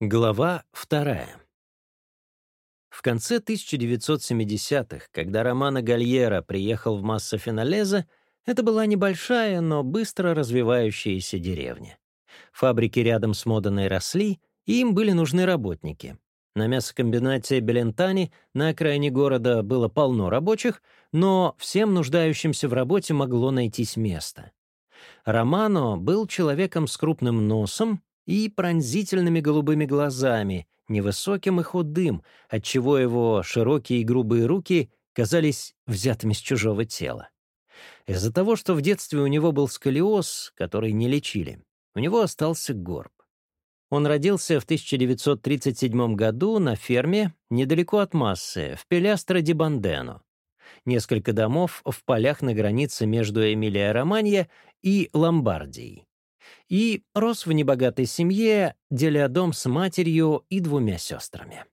Глава вторая. В конце 1970-х, когда Романа Гальера приехал в Масса Финалеза, это была небольшая, но быстро развивающаяся деревня. Фабрики рядом с Моданой росли, и им были нужны работники. На мясокомбинате Белентани на окраине города было полно рабочих, но всем нуждающимся в работе могло найтись место. Романо был человеком с крупным носом, и пронзительными голубыми глазами, невысоким и худым, отчего его широкие и грубые руки казались взятыми с чужого тела. Из-за того, что в детстве у него был сколиоз, который не лечили, у него остался горб. Он родился в 1937 году на ферме недалеко от Массы, в Пелястро-Дибандену. Несколько домов в полях на границе между Эмилия-Романья и Ломбардией и рос в небогатой семье, деля дом с матерью и двумя сестрами.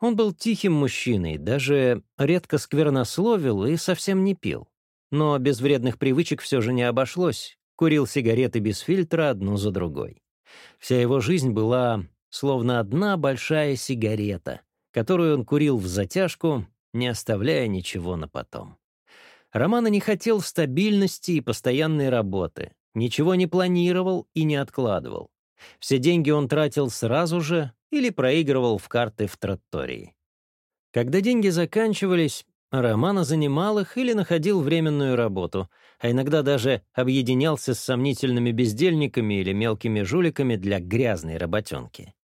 Он был тихим мужчиной, даже редко сквернословил и совсем не пил. Но без вредных привычек все же не обошлось, курил сигареты без фильтра одну за другой. Вся его жизнь была словно одна большая сигарета, которую он курил в затяжку, не оставляя ничего на потом. Романа не хотел стабильности и постоянной работы, Ничего не планировал и не откладывал. Все деньги он тратил сразу же или проигрывал в карты в троттории. Когда деньги заканчивались, Романа занимал их или находил временную работу, а иногда даже объединялся с сомнительными бездельниками или мелкими жуликами для грязной работенки.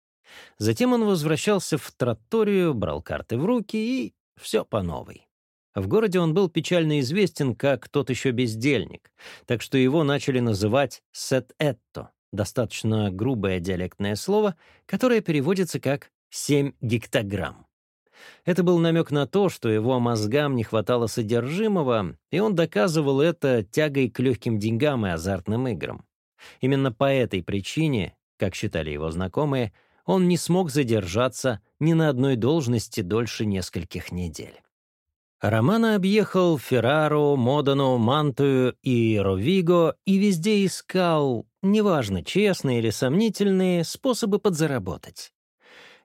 Затем он возвращался в тротторию, брал карты в руки и все по новой. В городе он был печально известен как тот еще бездельник, так что его начали называть «сет-этто», достаточно грубое диалектное слово, которое переводится как «семь гектограмм». Это был намек на то, что его мозгам не хватало содержимого, и он доказывал это тягой к легким деньгам и азартным играм. Именно по этой причине, как считали его знакомые, он не смог задержаться ни на одной должности дольше нескольких недель. Романа объехал Феррару, Модену, Мантую и Ровиго и везде искал, неважно, честные или сомнительные, способы подзаработать.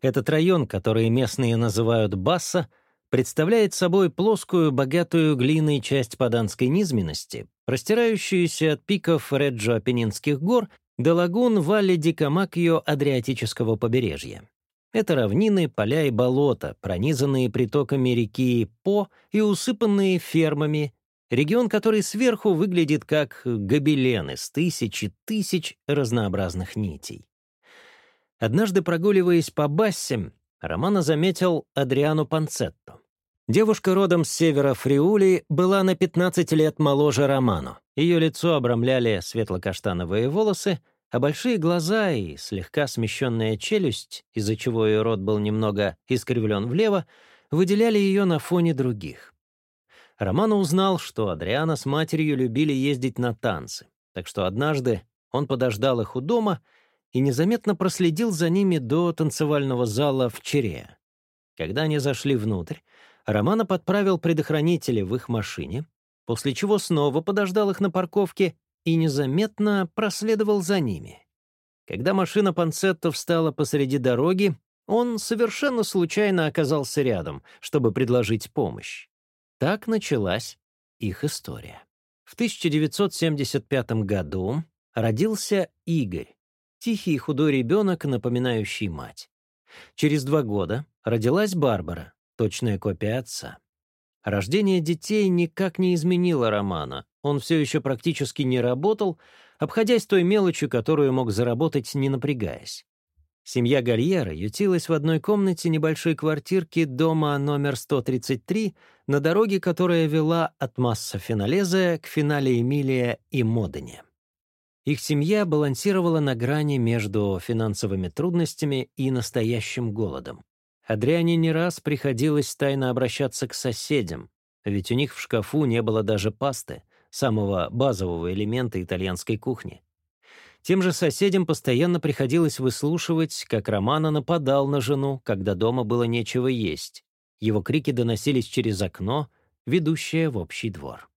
Этот район, который местные называют Басса, представляет собой плоскую, богатую глиной часть Паданской низменности, простирающуюся от пиков Реджо-Апеннинских гор до лагун Валли-Дикамакьо Адриатического побережья. Это равнины, поля и болота, пронизанные притоками реки По и усыпанные фермами, регион, который сверху выглядит как гобелен из тысячи тысяч разнообразных нитей. Однажды, прогуливаясь по Бассем, Романа заметил Адриану Панцетту. Девушка родом с севера Фриули была на 15 лет моложе Роману. Ее лицо обрамляли светло-каштановые волосы, а большие глаза и слегка смещенная челюсть, из-за чего ее рот был немного искривлен влево, выделяли ее на фоне других. Романа узнал, что Адриана с матерью любили ездить на танцы, так что однажды он подождал их у дома и незаметно проследил за ними до танцевального зала в Чере. Когда они зашли внутрь, Романа подправил предохранители в их машине, после чего снова подождал их на парковке и незаметно проследовал за ними. Когда машина Панцетто встала посреди дороги, он совершенно случайно оказался рядом, чтобы предложить помощь. Так началась их история. В 1975 году родился Игорь, тихий худой ребенок, напоминающий мать. Через два года родилась Барбара, точная копия отца. Рождение детей никак не изменило Романа. Он все еще практически не работал, обходясь той мелочью, которую мог заработать, не напрягаясь. Семья Гальера ютилась в одной комнате небольшой квартирки дома номер 133 на дороге, которая вела от Масса Финалезе к финале Эмилия и Модене. Их семья балансировала на грани между финансовыми трудностями и настоящим голодом. Адриане не раз приходилось тайно обращаться к соседям, ведь у них в шкафу не было даже пасты, самого базового элемента итальянской кухни. Тем же соседям постоянно приходилось выслушивать, как Романа нападал на жену, когда дома было нечего есть. Его крики доносились через окно, ведущее в общий двор.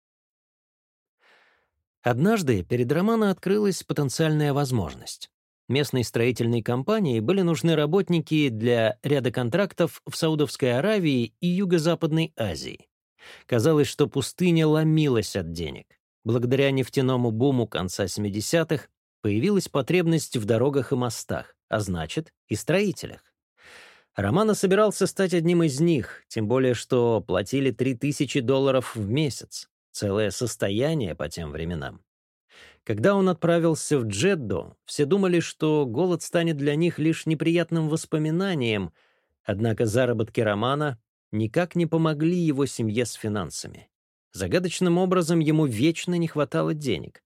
Однажды перед Романа открылась потенциальная возможность. Местной строительной компании были нужны работники для ряда контрактов в Саудовской Аравии и Юго-Западной Азии. Казалось, что пустыня ломилась от денег. Благодаря нефтяному буму конца 70-х появилась потребность в дорогах и мостах, а значит, и строителях. Романа собирался стать одним из них, тем более что платили 3000 долларов в месяц, целое состояние по тем временам. Когда он отправился в Джедду, все думали, что голод станет для них лишь неприятным воспоминанием, однако заработки Романа никак не помогли его семье с финансами. Загадочным образом ему вечно не хватало денег.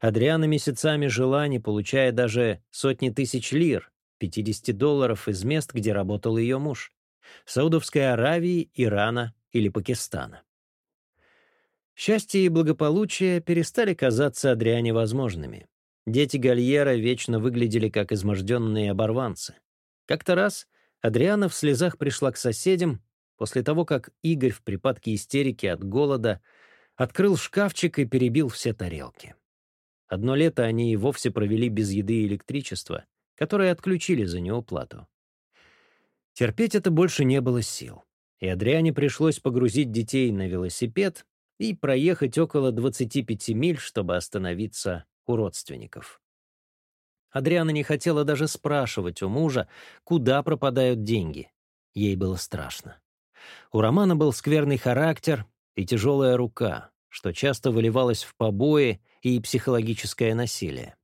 Адриана месяцами жила, не получая даже сотни тысяч лир, 50 долларов из мест, где работал ее муж — Саудовской Аравии, Ирана или Пакистана. Счастье и благополучие перестали казаться Адриане возможными. Дети Гальера вечно выглядели как изможденные оборванцы. Как-то раз Адриана в слезах пришла к соседям после того, как Игорь в припадке истерики от голода открыл шкафчик и перебил все тарелки. Одно лето они и вовсе провели без еды и электричества, которое отключили за него. Терпеть это больше не было сил, и Адриане пришлось погрузить детей на велосипед и проехать около 25 миль, чтобы остановиться у родственников. Адриана не хотела даже спрашивать у мужа, куда пропадают деньги. Ей было страшно. У Романа был скверный характер и тяжелая рука, что часто выливалось в побои и психологическое насилие.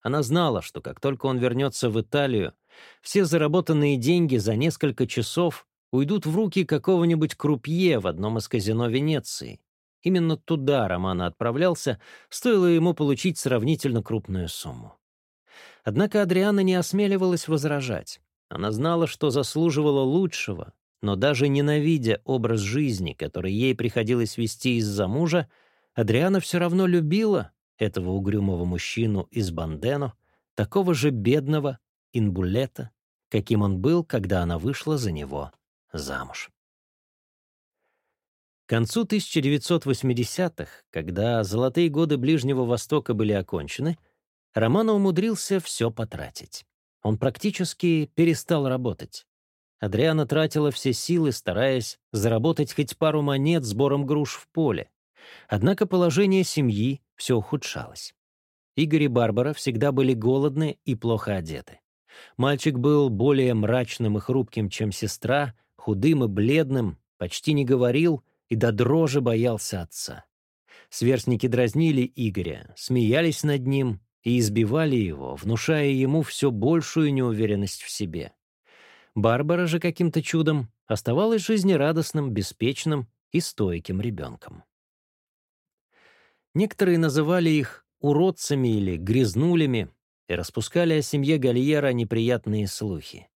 Она знала, что как только он вернется в Италию, все заработанные деньги за несколько часов уйдут в руки какого-нибудь крупье в одном из казино Венеции, Именно туда Роман отправлялся, стоило ему получить сравнительно крупную сумму. Однако Адриана не осмеливалась возражать. Она знала, что заслуживала лучшего, но даже ненавидя образ жизни, который ей приходилось вести из-за мужа, Адриана все равно любила этого угрюмого мужчину из Бандено, такого же бедного инбулета, каким он был, когда она вышла за него замуж. К концу 1980-х, когда золотые годы Ближнего Востока были окончены, Романо умудрился все потратить. Он практически перестал работать. Адриана тратила все силы, стараясь заработать хоть пару монет сбором груш в поле. Однако положение семьи все ухудшалось. Игорь и Барбара всегда были голодны и плохо одеты. Мальчик был более мрачным и хрупким, чем сестра, худым и бледным, почти не говорил — и до дрожи боялся отца. Сверстники дразнили Игоря, смеялись над ним и избивали его, внушая ему все большую неуверенность в себе. Барбара же каким-то чудом оставалась жизнерадостным, беспечным и стойким ребенком. Некоторые называли их уродцами или грязнулями и распускали о семье Гальера неприятные слухи.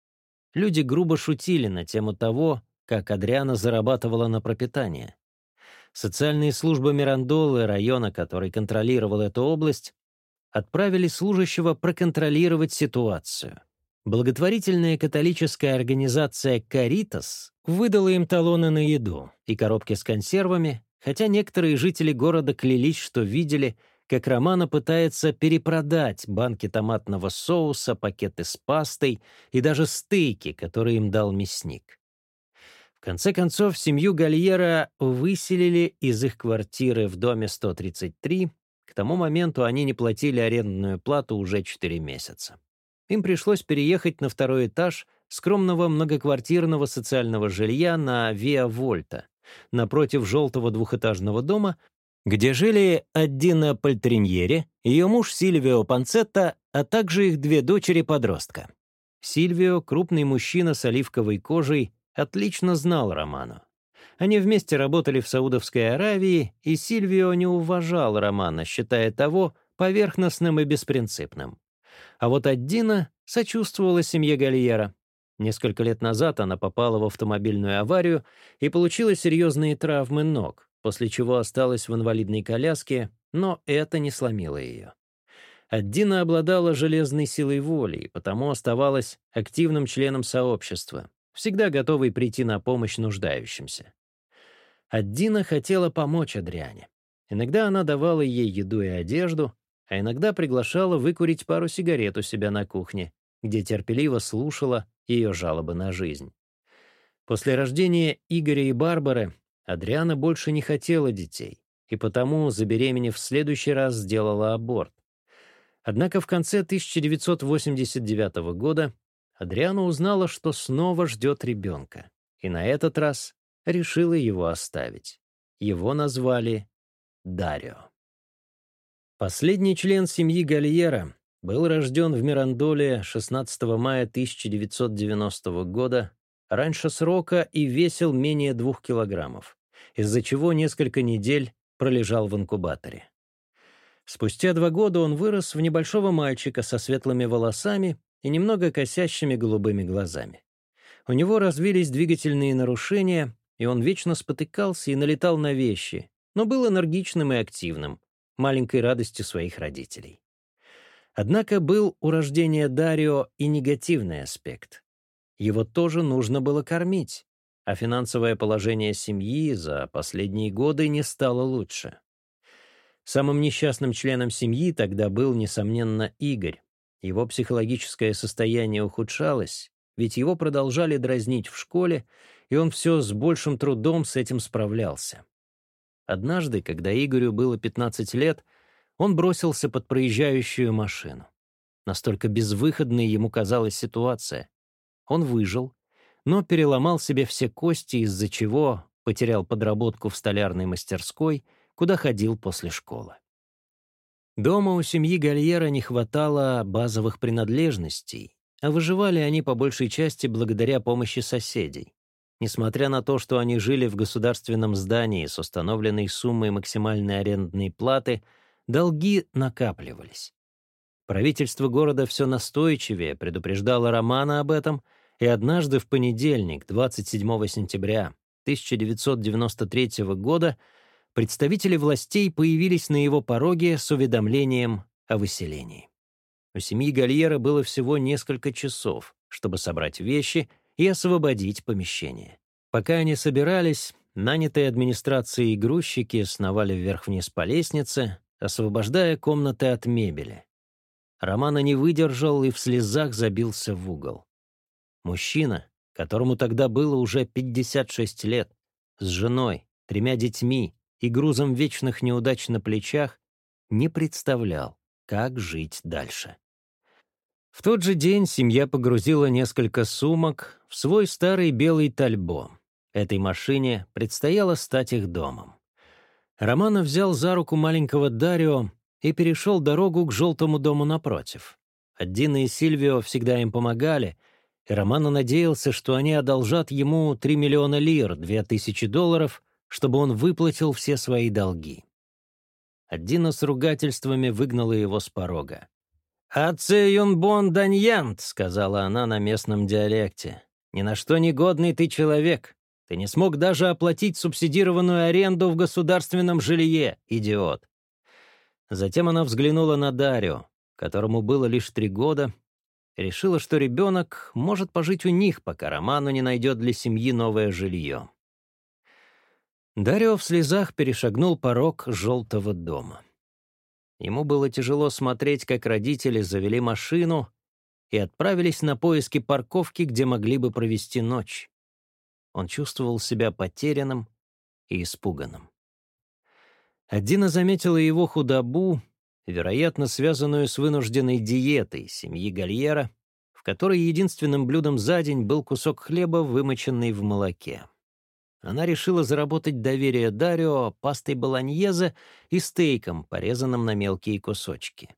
Люди грубо шутили на тему того, как Адриана зарабатывала на пропитание. Социальные службы Мирандолы, района, который контролировал эту область, отправили служащего проконтролировать ситуацию. Благотворительная католическая организация «Каритас» выдала им талоны на еду и коробки с консервами, хотя некоторые жители города клялись, что видели, как Романа пытается перепродать банки томатного соуса, пакеты с пастой и даже стейки, которые им дал мясник. Конце концов, семью Гальера выселили из их квартиры в доме 133. К тому моменту они не платили арендную плату уже 4 месяца. Им пришлось переехать на второй этаж скромного многоквартирного социального жилья на Виа Вольта, напротив желтого двухэтажного дома, где жили Аддина Пальтриньери, ее муж Сильвио Панцетта, а также их две дочери-подростка. Сильвио — крупный мужчина с оливковой кожей, отлично знал Романа. Они вместе работали в Саудовской Аравии, и Сильвио не уважал Романа, считая того поверхностным и беспринципным. А вот Аддина сочувствовала семье Гальера. Несколько лет назад она попала в автомобильную аварию и получила серьезные травмы ног, после чего осталась в инвалидной коляске, но это не сломило ее. Аддина обладала железной силой воли и потому оставалась активным членом сообщества, всегда готовый прийти на помощь нуждающимся. Аддина хотела помочь Адриане. Иногда она давала ей еду и одежду, а иногда приглашала выкурить пару сигарет у себя на кухне, где терпеливо слушала ее жалобы на жизнь. После рождения Игоря и Барбары Адриана больше не хотела детей, и потому, забеременев в следующий раз, сделала аборт. Однако в конце 1989 года Адриана узнала, что снова ждет ребенка, и на этот раз решила его оставить. Его назвали Дарио. Последний член семьи Гальера был рожден в Мирандоле 16 мая 1990 года, раньше срока и весил менее двух килограммов, из-за чего несколько недель пролежал в инкубаторе. Спустя два года он вырос в небольшого мальчика со светлыми волосами и немного косящими голубыми глазами. У него развились двигательные нарушения, и он вечно спотыкался и налетал на вещи, но был энергичным и активным, маленькой радостью своих родителей. Однако был у рождения Дарио и негативный аспект. Его тоже нужно было кормить, а финансовое положение семьи за последние годы не стало лучше. Самым несчастным членом семьи тогда был, несомненно, Игорь, его психологическое состояние ухудшалось, ведь его продолжали дразнить в школе, и он все с большим трудом с этим справлялся. Однажды, когда Игорю было 15 лет, он бросился под проезжающую машину. Настолько безвыходной ему казалась ситуация. Он выжил, но переломал себе все кости, из-за чего потерял подработку в столярной мастерской, куда ходил после школы. Дома у семьи Гальера не хватало базовых принадлежностей, а выживали они по большей части благодаря помощи соседей. Несмотря на то, что они жили в государственном здании с установленной суммой максимальной арендной платы, долги накапливались. Правительство города все настойчивее предупреждало Романа об этом, и однажды в понедельник, 27 сентября 1993 года, представители властей появились на его пороге с уведомлением о выселении. У семьи Гальера было всего несколько часов, чтобы собрать вещи и освободить помещение. Пока они собирались, нанятые администрацией грузчики сновали вверх-вниз по лестнице, освобождая комнаты от мебели. Романа не выдержал и в слезах забился в угол. Мужчина, которому тогда было уже 56 лет, с женой, тремя детьми, и грузом вечных неудач на плечах, не представлял, как жить дальше. В тот же день семья погрузила несколько сумок в свой старый белый тальбо. Этой машине предстояло стать их домом. Романа взял за руку маленького Дарио и перешел дорогу к желтому дому напротив. Аддина и Сильвио всегда им помогали, и Романа надеялся, что они одолжат ему 3 миллиона лир, 2000 долларов, чтобы он выплатил все свои долги. Аддина с ругательствами выгнала его с порога. «Аце юнбон даньянт», — сказала она на местном диалекте. «Ни на что не годный ты человек. Ты не смог даже оплатить субсидированную аренду в государственном жилье, идиот». Затем она взглянула на Дарио, которому было лишь три года, решила, что ребенок может пожить у них, пока Роману не найдет для семьи новое жилье. Дарио в слезах перешагнул порог желтого дома. Ему было тяжело смотреть, как родители завели машину и отправились на поиски парковки, где могли бы провести ночь. Он чувствовал себя потерянным и испуганным. Адина заметила его худобу, вероятно, связанную с вынужденной диетой семьи Гальера, в которой единственным блюдом за день был кусок хлеба, вымоченный в молоке. Она решила заработать доверие Дарио пастой болоньезе и стейком, порезанным на мелкие кусочки.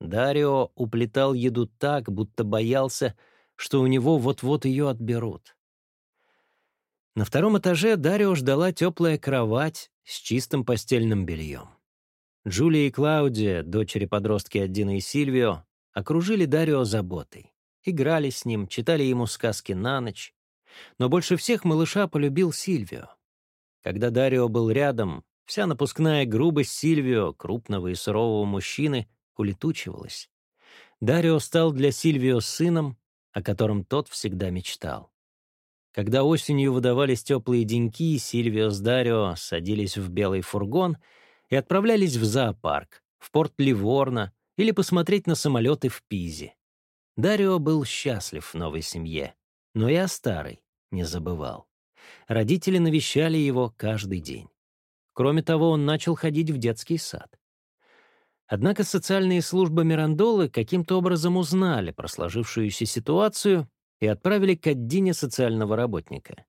Дарио уплетал еду так, будто боялся, что у него вот-вот ее отберут. На втором этаже Дарио ждала теплая кровать с чистым постельным бельем. Джулия и Клаудия, дочери-подростки от и Сильвио, окружили Дарио заботой. Играли с ним, читали ему сказки на ночь, но больше всех малыша полюбил Сильвио. Когда Дарио был рядом, вся напускная грубость Сильвио, крупного и сурового мужчины, улетучивалась. Дарио стал для Сильвио сыном, о котором тот всегда мечтал. Когда осенью выдавались теплые деньки, Сильвио с Дарио садились в белый фургон и отправлялись в зоопарк, в порт Ливорно или посмотреть на самолеты в Пизе. Дарио был счастлив в новой семье, но и о старой не забывал. Родители навещали его каждый день. Кроме того, он начал ходить в детский сад. Однако социальные службы Мирандолы каким-то образом узнали про сложившуюся ситуацию и отправили к Аддине социального работника.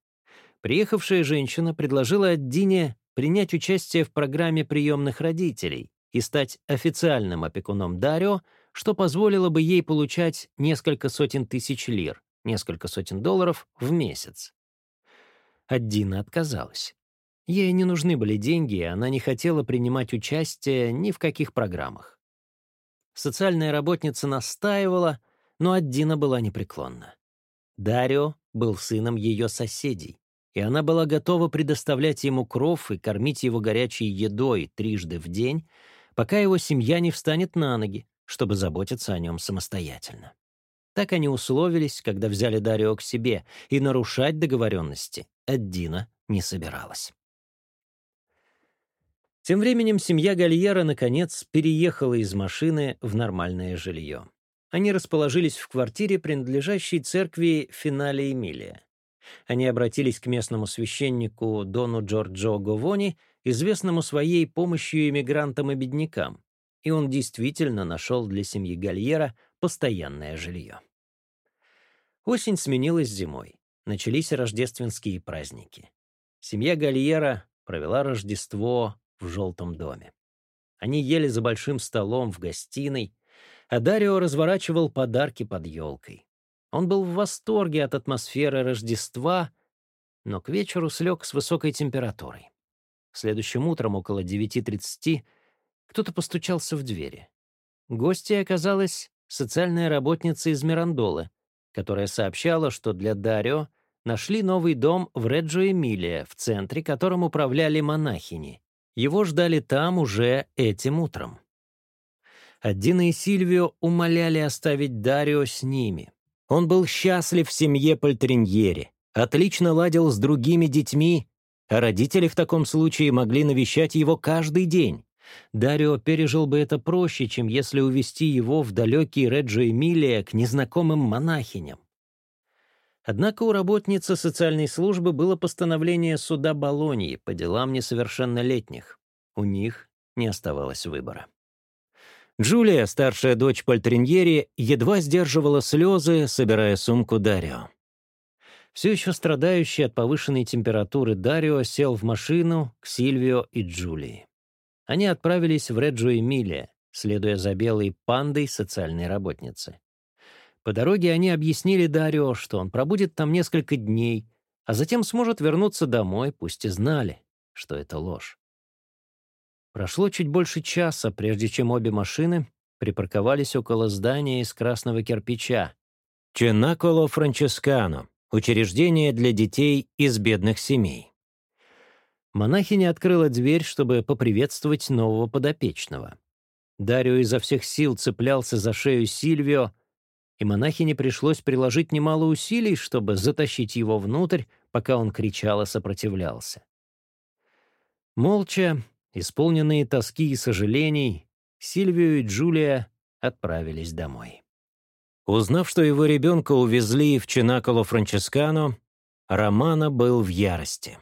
Приехавшая женщина предложила Аддине принять участие в программе приемных родителей и стать официальным опекуном Дарио, что позволило бы ей получать несколько сотен тысяч лир, несколько сотен долларов в месяц. От Дина отказалась. Ей не нужны были деньги, и она не хотела принимать участие ни в каких программах. Социальная работница настаивала, но от Дина была непреклонна. Дарио был сыном ее соседей, и она была готова предоставлять ему кров и кормить его горячей едой трижды в день, пока его семья не встанет на ноги, чтобы заботиться о нем самостоятельно. Так они условились, когда взяли Дарио к себе, и нарушать договоренности Эддина не собиралась. Тем временем семья Гальера, наконец, переехала из машины в нормальное жилье. Они расположились в квартире, принадлежащей церкви Финале Эмилия. Они обратились к местному священнику Дону Джорджо Говони, известному своей помощью иммигрантам и беднякам, и он действительно нашел для семьи Гальера постоянное жилье. Осень сменилась зимой. Начались рождественские праздники. Семья Гальера провела Рождество в желтом доме. Они ели за большим столом в гостиной, а Дарио разворачивал подарки под елкой. Он был в восторге от атмосферы Рождества, но к вечеру слег с высокой температурой. Следующим утром около 9.30 кто-то постучался в двери. Гостья оказалась социальная работница из Мирандолы, которая сообщала, что для Дарио нашли новый дом в Реджо-Эмилия, в центре которым управляли монахини. Его ждали там уже этим утром. Аддина и Сильвио умоляли оставить Дарио с ними. Он был счастлив в семье Пальтриньери, отлично ладил с другими детьми, а родители в таком случае могли навещать его каждый день. Дарио пережил бы это проще, чем если увести его в далекий Реджо Эмилия к незнакомым монахиням. Однако у работницы социальной службы было постановление суда Болоньи по делам несовершеннолетних. У них не оставалось выбора. Джулия, старшая дочь Пальтриньери, едва сдерживала слезы, собирая сумку Дарио. Все еще страдающий от повышенной температуры Дарио сел в машину к Сильвио и Джулии они отправились в Реджу Эмилия, следуя за белой пандой социальной работницы. По дороге они объяснили Дарио, что он пробудет там несколько дней, а затем сможет вернуться домой, пусть и знали, что это ложь. Прошло чуть больше часа, прежде чем обе машины припарковались около здания из красного кирпича. Ченаколо Франческано. Учреждение для детей из бедных семей. Монахиня открыла дверь, чтобы поприветствовать нового подопечного. Дарио изо всех сил цеплялся за шею Сильвио, и монахине пришлось приложить немало усилий, чтобы затащить его внутрь, пока он кричал и сопротивлялся. Молча, исполненные тоски и сожалений, Сильвио и Джулия отправились домой. Узнав, что его ребенка увезли в Чинаколо Франческано, Романа был в ярости.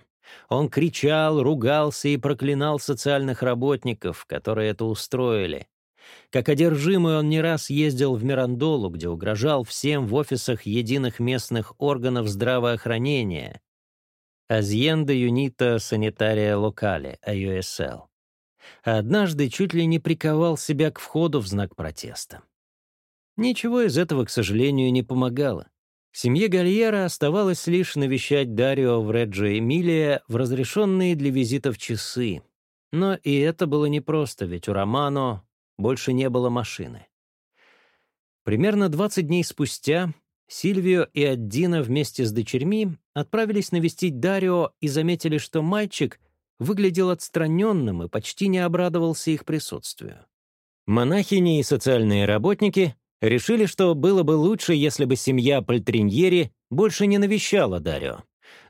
Он кричал, ругался и проклинал социальных работников, которые это устроили. Как одержимый он не раз ездил в Мирандолу, где угрожал всем в офисах единых местных органов здравоохранения. Азьенда Юнита Санитария Локали, АЮСЛ. Однажды чуть ли не приковал себя к входу в знак протеста. Ничего из этого, к сожалению, не помогало. Семье Гальера оставалось лишь навещать Дарио в Реджо Эмилия в разрешенные для визитов часы. Но и это было непросто, ведь у Романо больше не было машины. Примерно 20 дней спустя Сильвио и Аддина вместе с дочерьми отправились навестить Дарио и заметили, что мальчик выглядел отстраненным и почти не обрадовался их присутствию. Монахини и социальные работники Решили, что было бы лучше, если бы семья Пальтриньери больше не навещала Дарио.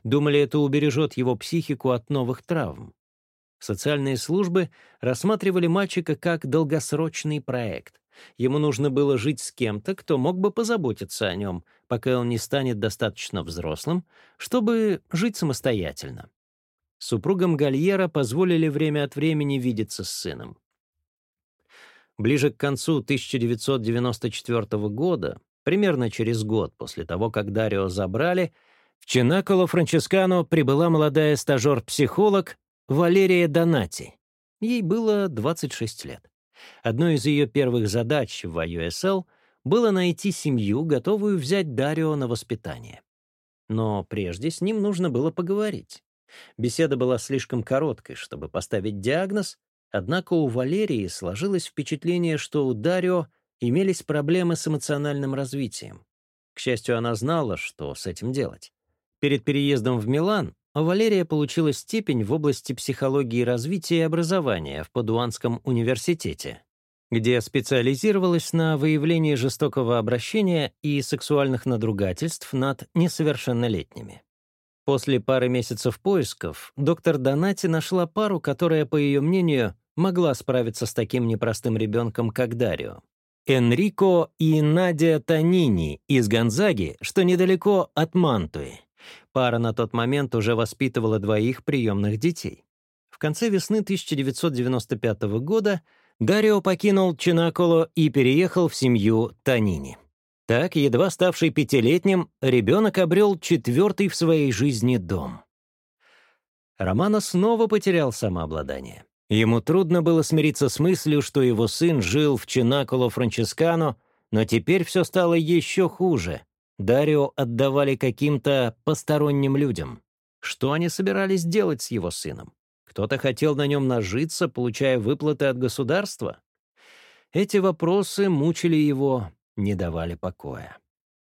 Думали, это убережет его психику от новых травм. Социальные службы рассматривали мальчика как долгосрочный проект. Ему нужно было жить с кем-то, кто мог бы позаботиться о нем, пока он не станет достаточно взрослым, чтобы жить самостоятельно. Супругам Гальера позволили время от времени видеться с сыном. Ближе к концу 1994 года, примерно через год после того, как Дарио забрали, в Чинаколо Франческано прибыла молодая стажер-психолог Валерия Донати. Ей было 26 лет. Одной из ее первых задач в IUSL было найти семью, готовую взять Дарио на воспитание. Но прежде с ним нужно было поговорить. Беседа была слишком короткой, чтобы поставить диагноз, Однако у Валерии сложилось впечатление, что у Дарио имелись проблемы с эмоциональным развитием. К счастью, она знала, что с этим делать. Перед переездом в Милан Валерия получила степень в области психологии развития и образования в Падуанском университете, где специализировалась на выявлении жестокого обращения и сексуальных надругательств над несовершеннолетними. После пары месяцев поисков доктор Донати нашла пару, которая, по ее мнению, могла справиться с таким непростым ребенком, как Дарио. Энрико и Надя Танини из Гонзаги, что недалеко от Мантуи. Пара на тот момент уже воспитывала двоих приемных детей. В конце весны 1995 года Дарио покинул Чинаколо и переехал в семью Танини. Так, едва ставший пятилетним, ребенок обрел четвертый в своей жизни дом. Романа снова потерял самообладание. Ему трудно было смириться с мыслью, что его сын жил в Чинаколо-Франческано, но теперь все стало еще хуже. Дарио отдавали каким-то посторонним людям. Что они собирались делать с его сыном? Кто-то хотел на нем нажиться, получая выплаты от государства? Эти вопросы мучили его, не давали покоя.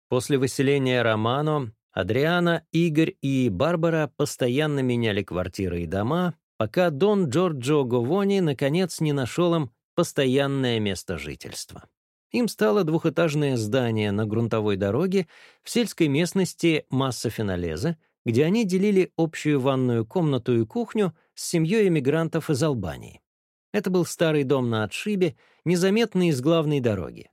После выселения Романо Адриана, Игорь и Барбара постоянно меняли квартиры и дома, пока Дон Джорджо Говони наконец не нашел им постоянное место жительства. Им стало двухэтажное здание на грунтовой дороге в сельской местности Масса Финалеза, где они делили общую ванную комнату и кухню с семьей эмигрантов из Албании. Это был старый дом на отшибе, незаметный из главной дороги.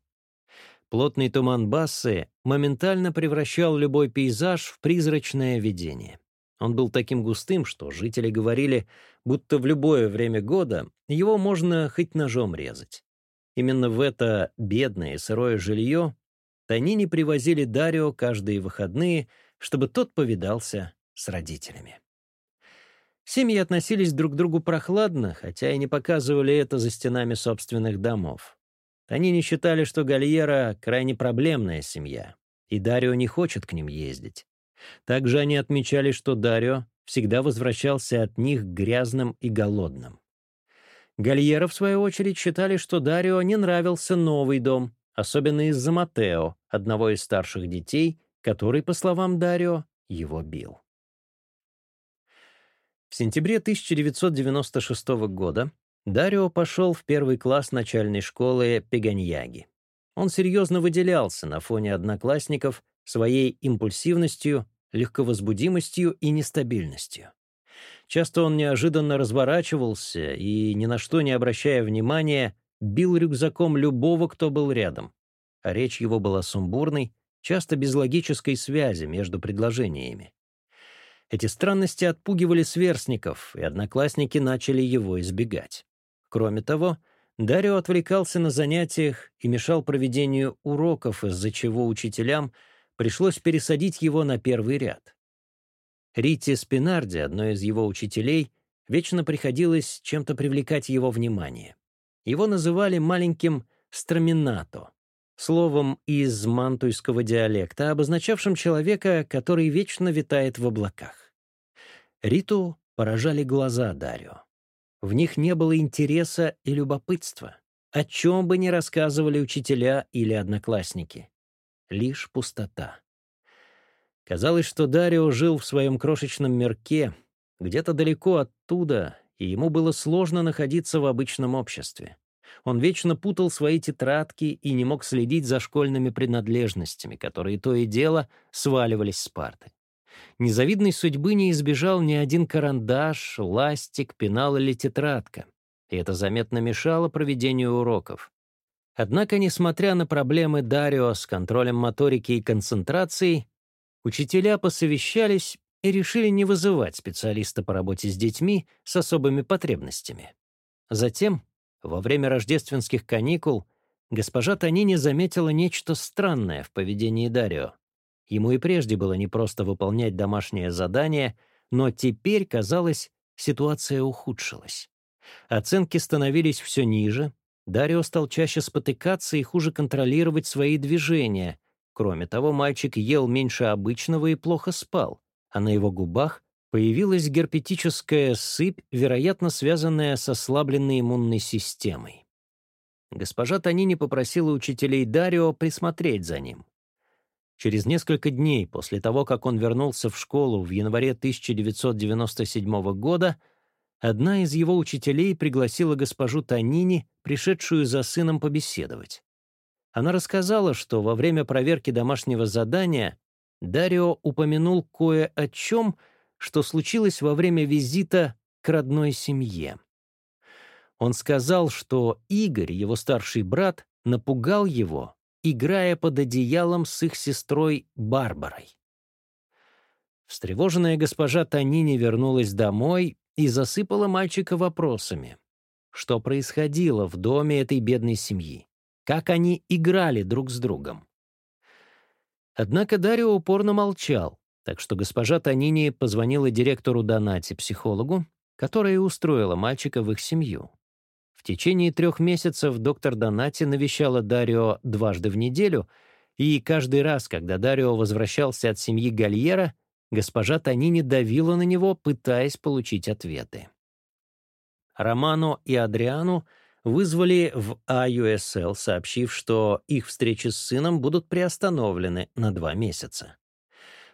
Плотный туман Бассы моментально превращал любой пейзаж в призрачное видение. Он был таким густым, что жители говорили, будто в любое время года его можно хоть ножом резать. Именно в это бедное сырое жилье Танини привозили Дарио каждые выходные, чтобы тот повидался с родителями. Семьи относились друг к другу прохладно, хотя и не показывали это за стенами собственных домов. Они не считали, что Гальера — крайне проблемная семья, и Дарио не хочет к ним ездить. Также они отмечали, что Дарио всегда возвращался от них грязным и голодным. Гальера, в свою очередь, считали, что Дарио не нравился новый дом, особенно из-за Матео, одного из старших детей, который, по словам Дарио, его бил. В сентябре 1996 года Дарио пошел в первый класс начальной школы Пеганьяги. Он серьезно выделялся на фоне одноклассников своей импульсивностью легковозбудимостью и нестабильностью. Часто он неожиданно разворачивался и, ни на что не обращая внимания, бил рюкзаком любого, кто был рядом. А речь его была сумбурной, часто без логической связи между предложениями. Эти странности отпугивали сверстников, и одноклассники начали его избегать. Кроме того, Дарио отвлекался на занятиях и мешал проведению уроков, из-за чего учителям – пришлось пересадить его на первый ряд. Ритти Спинарди, одной из его учителей, вечно приходилось чем-то привлекать его внимание. Его называли маленьким «страминато», словом из мантуйского диалекта, обозначавшим человека, который вечно витает в облаках. Риту поражали глаза Дарио. В них не было интереса и любопытства, о чем бы ни рассказывали учителя или одноклассники лишь пустота. Казалось, что Дарио жил в своем крошечном мирке, где-то далеко оттуда, и ему было сложно находиться в обычном обществе. Он вечно путал свои тетрадки и не мог следить за школьными принадлежностями, которые то и дело сваливались с парты. Незавидной судьбы не избежал ни один карандаш, ластик, пенал или тетрадка. И это заметно мешало проведению уроков. Однако, несмотря на проблемы Дарио с контролем моторики и концентрацией, учителя посовещались и решили не вызывать специалиста по работе с детьми с особыми потребностями. Затем, во время рождественских каникул, госпожа Танини заметила нечто странное в поведении Дарио. Ему и прежде было непросто выполнять домашнее задание, но теперь, казалось, ситуация ухудшилась. Оценки становились все ниже, Дарио стал чаще спотыкаться и хуже контролировать свои движения. Кроме того, мальчик ел меньше обычного и плохо спал, а на его губах появилась герпетическая сыпь, вероятно, связанная с ослабленной иммунной системой. Госпожа Танини попросила учителей Дарио присмотреть за ним. Через несколько дней после того, как он вернулся в школу в январе 1997 года, Одна из его учителей пригласила госпожу Танини, пришедшую за сыном побеседовать. Она рассказала, что во время проверки домашнего задания Дарио упомянул кое о чем, что случилось во время визита к родной семье. Он сказал, что Игорь, его старший брат, напугал его, играя под одеялом с их сестрой Барбарой. Встревоженная госпожа Танини вернулась домой и засыпала мальчика вопросами. Что происходило в доме этой бедной семьи? Как они играли друг с другом? Однако Дарио упорно молчал, так что госпожа Танини позвонила директору Донати, психологу, которая устроила мальчика в их семью. В течение трех месяцев доктор Донати навещала Дарио дважды в неделю, и каждый раз, когда Дарио возвращался от семьи Гальера, Госпожа Танини давила на него, пытаясь получить ответы. Романо и Адриану вызвали в АЮСЛ, сообщив, что их встречи с сыном будут приостановлены на два месяца.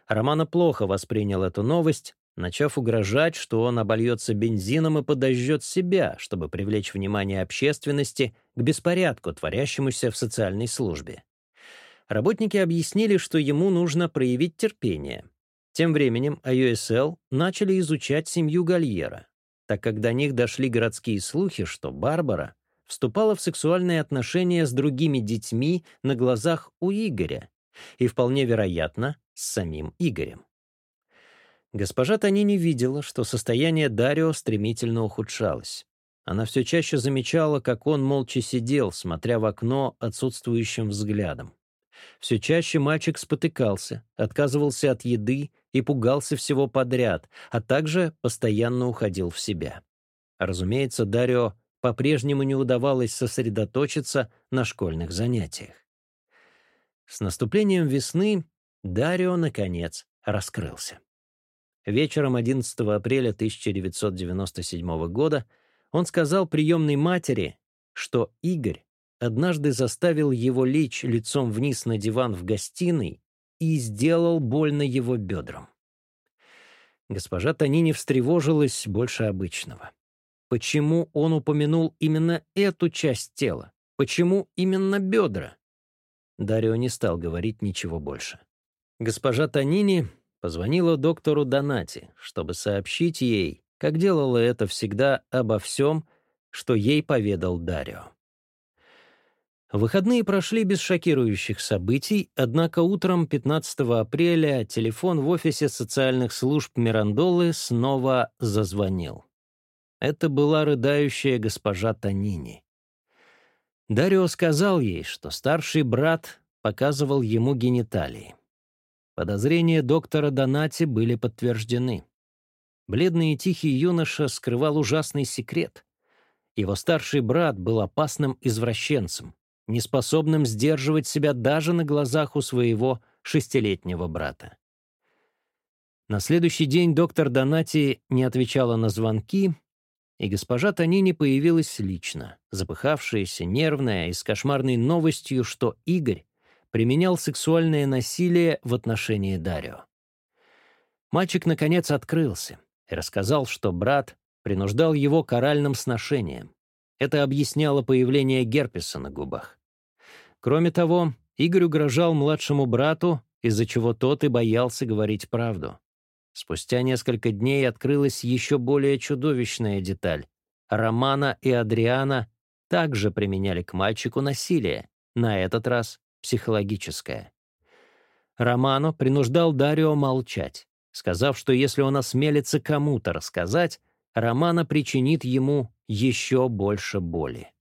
Романо плохо воспринял эту новость, начав угрожать, что он обольется бензином и подожжет себя, чтобы привлечь внимание общественности к беспорядку, творящемуся в социальной службе. Работники объяснили, что ему нужно проявить терпение, тем временем IUSL начали изучать семью Гальера, так как до них дошли городские слухи, что Барбара вступала в сексуальные отношения с другими детьми на глазах у Игоря и, вполне вероятно, с самим Игорем. Госпожа Танини видела, что состояние Дарио стремительно ухудшалось. Она все чаще замечала, как он молча сидел, смотря в окно отсутствующим взглядом. Все чаще мальчик спотыкался, отказывался от еды, и пугался всего подряд, а также постоянно уходил в себя. Разумеется, Дарио по-прежнему не удавалось сосредоточиться на школьных занятиях. С наступлением весны Дарио, наконец, раскрылся. Вечером 11 апреля 1997 года он сказал приемной матери, что Игорь однажды заставил его лечь лицом вниз на диван в гостиной и сделал больно его бедрам. Госпожа Танини встревожилась больше обычного. Почему он упомянул именно эту часть тела? Почему именно бедра? Дарио не стал говорить ничего больше. Госпожа Танини позвонила доктору Донати, чтобы сообщить ей, как делала это всегда обо всем, что ей поведал Дарио. Выходные прошли без шокирующих событий, однако утром 15 апреля телефон в офисе социальных служб Мирандолы снова зазвонил. Это была рыдающая госпожа Танини. Дарио сказал ей, что старший брат показывал ему гениталии. Подозрения доктора Донати были подтверждены. Бледный и тихий юноша скрывал ужасный секрет. Его старший брат был опасным извращенцем неспособным сдерживать себя даже на глазах у своего шестилетнего брата. На следующий день доктор Донати не отвечала на звонки, и госпожа Танини появилась лично, запыхавшаяся, нервная и с кошмарной новостью, что Игорь применял сексуальное насилие в отношении Дарио. Мальчик, наконец, открылся и рассказал, что брат принуждал его к оральным сношениям. Это объясняло появление герпеса на губах. Кроме того, Игорь угрожал младшему брату, из-за чего тот и боялся говорить правду. Спустя несколько дней открылась еще более чудовищная деталь. Романа и Адриана также применяли к мальчику насилие, на этот раз психологическое. Романо принуждал Дарио молчать, сказав, что если он осмелится кому-то рассказать, Романа причинит ему еще больше боли.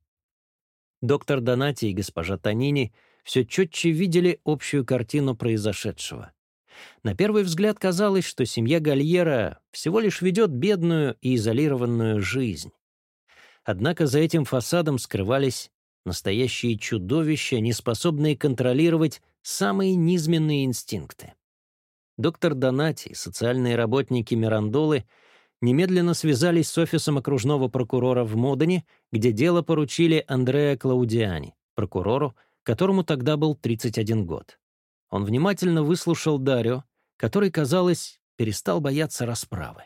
Доктор Донати и госпожа Танини все четче видели общую картину произошедшего. На первый взгляд казалось, что семья Гальера всего лишь ведет бедную и изолированную жизнь. Однако за этим фасадом скрывались настоящие чудовища, не способные контролировать самые низменные инстинкты. Доктор Донати и социальные работники Мирандолы — немедленно связались с офисом окружного прокурора в Модене, где дело поручили Андреа Клаудиани, прокурору, которому тогда был 31 год. Он внимательно выслушал Дарио, который, казалось, перестал бояться расправы.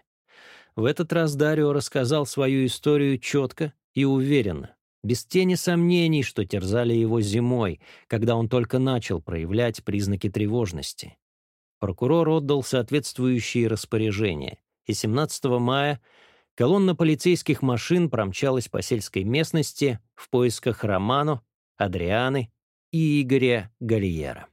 В этот раз Дарио рассказал свою историю четко и уверенно, без тени сомнений, что терзали его зимой, когда он только начал проявлять признаки тревожности. Прокурор отдал соответствующие распоряжения — и 17 мая колонна полицейских машин промчалась по сельской местности в поисках Романо, Адрианы и Игоря Гальера.